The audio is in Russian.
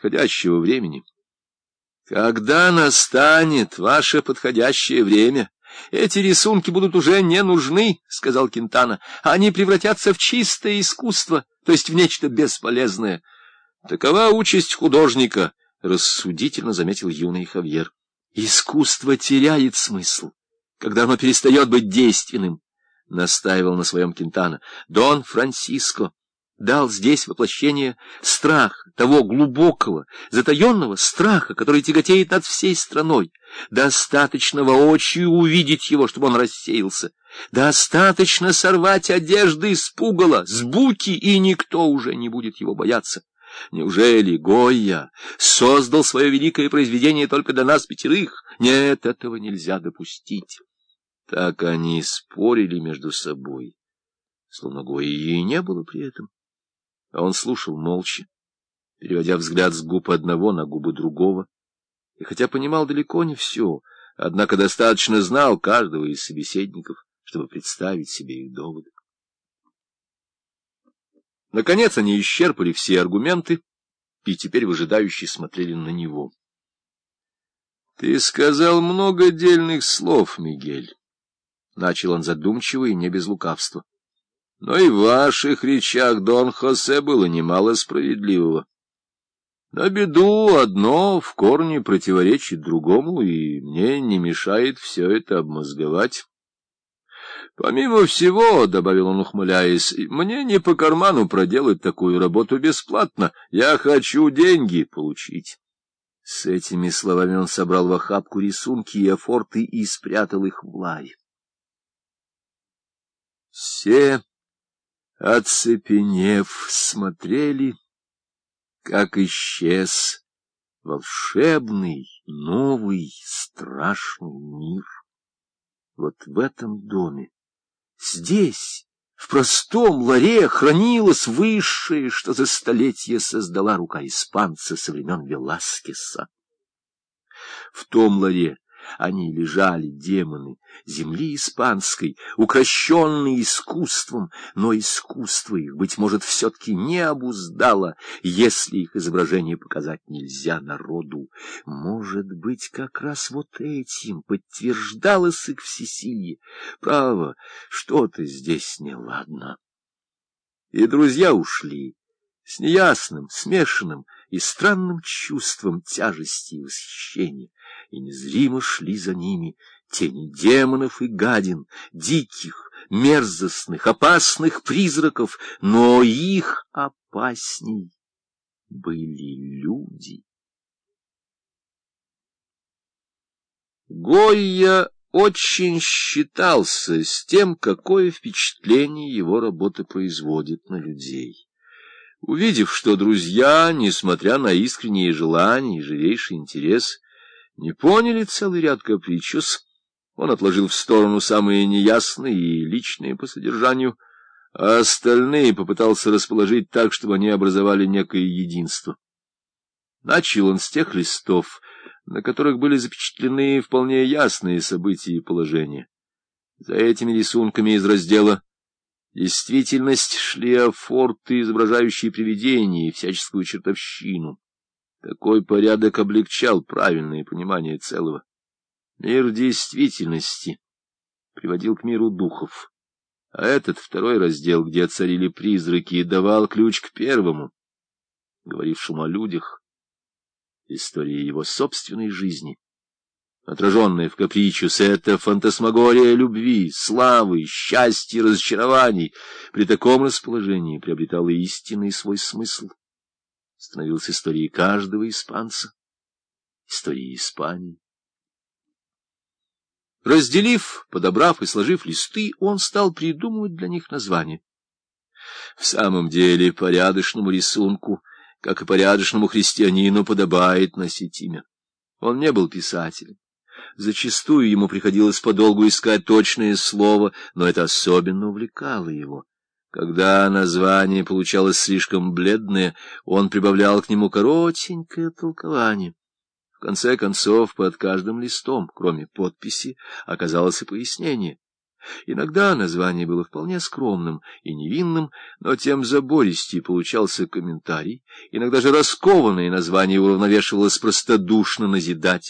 подходящего времени. Когда настанет ваше подходящее время, эти рисунки будут уже не нужны, — сказал Кентана. Они превратятся в чистое искусство, то есть в нечто бесполезное. Такова участь художника, — рассудительно заметил юный Хавьер. Искусство теряет смысл, когда оно перестает быть действенным, — настаивал на своем Кентана. Дон Франциско дал здесь воплощение страха, того глубокого, затаенного страха, который тяготеет над всей страной. Достаточно воочию увидеть его, чтобы он рассеялся. Достаточно сорвать одежды с пугала, с буки, и никто уже не будет его бояться. Неужели Гойя создал свое великое произведение только для нас пятерых? Нет, этого нельзя допустить. Так они спорили между собой, словно Гойя и не было при этом а он слушал молча, переводя взгляд с губ одного на губы другого, и хотя понимал далеко не все, однако достаточно знал каждого из собеседников, чтобы представить себе их доводы. Наконец они исчерпали все аргументы и теперь выжидающие смотрели на него. — Ты сказал много дельных слов, Мигель, — начал он задумчиво и не без лукавства. — но и в ваших речах, Дон Хосе, было немало справедливого. На беду одно в корне противоречит другому, и мне не мешает все это обмозговать. Помимо всего, — добавил он, ухмыляясь, — мне не по карману проделать такую работу бесплатно. Я хочу деньги получить. С этими словами он собрал в охапку рисунки и афорты и спрятал их в ларь. Все оцепенев, смотрели, как исчез волшебный, новый, страшный мир. Вот в этом доме, здесь, в простом ларе, хранилось высшее, что за столетие создала рука испанца со времен Веласкеса. В том ларе они лежали, демоны, земли испанской, укращенные искусством, но искусство их, быть может, все-таки не обуздало, если их изображение показать нельзя народу. Может быть, как раз вот этим подтверждалось их всесилие. Право, что-то здесь неладно. И друзья ушли с неясным, смешанным и странным чувством тяжести и восхищения и незримо шли за ними тени демонов и гадин, диких, мерзостных, опасных призраков, но их опасней были люди. Гойя очень считался с тем, какое впечатление его работа производит на людей. Увидев, что друзья, несмотря на искренние желания и живейший интерес, не поняли целый ряд капричус. Он отложил в сторону самые неясные и личные по содержанию, а остальные попытался расположить так, чтобы они образовали некое единство. Начал он с тех листов, на которых были запечатлены вполне ясные события и положения. За этими рисунками из раздела «Действительность» шли афорты, изображающие привидения и всяческую чертовщину. Такой порядок облегчал правильное понимание целого. Мир действительности приводил к миру духов, а этот второй раздел, где царили призраки, давал ключ к первому, говорившему о людях, истории его собственной жизни. Отраженная в капричус, это фантасмагория любви, славы, счастья, разочарований, при таком расположении приобретала истинный свой смысл становился историей каждого испанца, историей Испании. Разделив, подобрав и сложив листы, он стал придумывать для них названия. В самом деле, порядочному рисунку, как и порядочному христианину, подобает носить имя. Он не был писателем. Зачастую ему приходилось подолгу искать точное слово, но это особенно увлекало его. Когда название получалось слишком бледное, он прибавлял к нему коротенькое толкование. В конце концов, под каждым листом, кроме подписи, оказалось и пояснение. Иногда название было вполне скромным и невинным, но тем забористей получался комментарий. Иногда же раскованное название уравновешивалось простодушно назидательным.